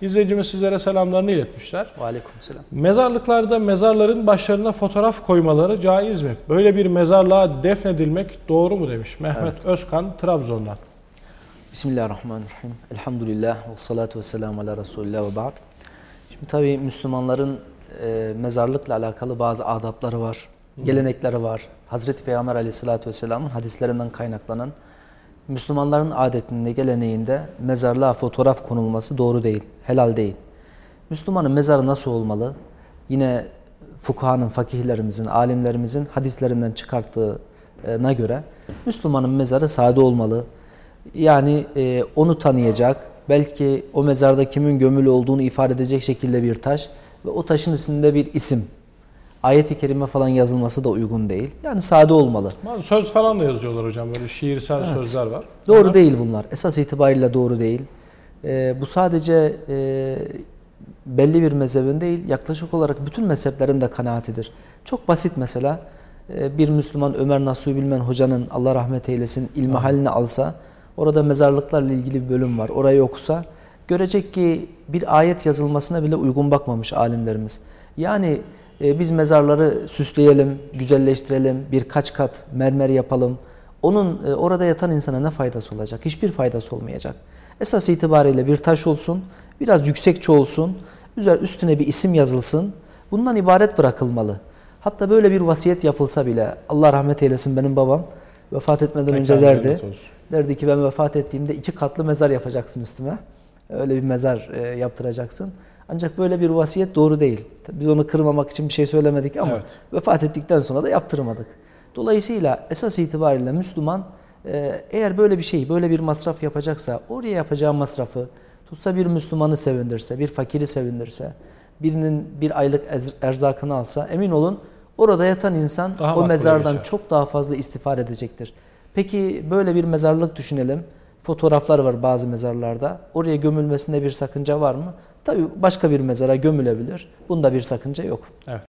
İzleyicimiz sizlere selamlarını iletmişler. Aleykümselam. Mezarlıklarda mezarların başlarına fotoğraf koymaları caiz mi? Böyle bir mezarlığa defnedilmek doğru mu demiş Mehmet Özkan Trabzon'dan. Bismillahirrahmanirrahim. Elhamdülillah ve salatu ve selamu ala Resulillah ve ba'd. Şimdi tabii Müslümanların e, mezarlıkla alakalı bazı adapları var, gelenekleri var. Hazreti Peygamber aleyhissalatü vesselamın hadislerinden kaynaklanan Müslümanların adetinde, geleneğinde mezarlığa fotoğraf konulması doğru değil, helal değil. Müslümanın mezarı nasıl olmalı? Yine fukahanın, fakihlerimizin, alimlerimizin hadislerinden çıkarttığına göre Müslümanın mezarı sade olmalı. Yani e, onu tanıyacak, belki o mezarda kimin gömülü olduğunu ifade edecek şekilde bir taş ve o taşın üstünde bir isim. Ayet-i kerime falan yazılması da uygun değil. Yani sade olmalı. Söz falan da yazıyorlar hocam böyle şiirsel sözler var. Doğru Bunlar- değil bunlar. Esas itibariyle doğru değil. Ee, bu sadece e, belli bir mezhebin değil, yaklaşık olarak bütün mezheplerin de kanaatidir. Çok basit mesela. e, bir Müslüman Ömer Nasuhi Bilmen hocanın Allah rahmet eylesin ilmi halini alsa, orada mezarlıklarla ilgili bir bölüm var. Orayı okusa, görecek ki bir ayet yazılmasına bile uygun bakmamış alimlerimiz. Yani e, biz mezarları süsleyelim, güzelleştirelim, birkaç kat mermer yapalım. Onun e, orada yatan insana ne faydası olacak? Hiçbir faydası olmayacak. Esas itibariyle bir taş olsun, biraz yüksekçe olsun, üzer üstüne bir isim yazılsın. Bundan ibaret bırakılmalı. Hatta böyle bir vasiyet yapılsa bile Allah rahmet eylesin benim babam vefat etmeden önce Mekanı derdi. Derdi ki ben vefat ettiğimde iki katlı mezar yapacaksın üstüme. Öyle bir mezar e, yaptıracaksın. Ancak böyle bir vasiyet doğru değil. Tabii Biz onu kırmamak için bir şey söylemedik ama Evet. vefat ettikten sonra da yaptırmadık. Dolayısıyla esas itibariyle Müslüman e, eğer böyle bir şey, böyle bir masraf yapacaksa oraya yapacağı masrafı tutsa bir Müslümanı sevindirse, bir fakiri sevindirse, birinin bir aylık erzakını alsa emin olun orada yatan insan Daha o mezardan geçer. çok daha fazla istifade edecektir. Peki böyle bir mezarlık düşünelim. Fotoğraflar var bazı mezarlarda. Oraya gömülmesinde bir sakınca var mı? Tabii başka bir mezara gömülebilir. Bunda bir sakınca yok. Evet.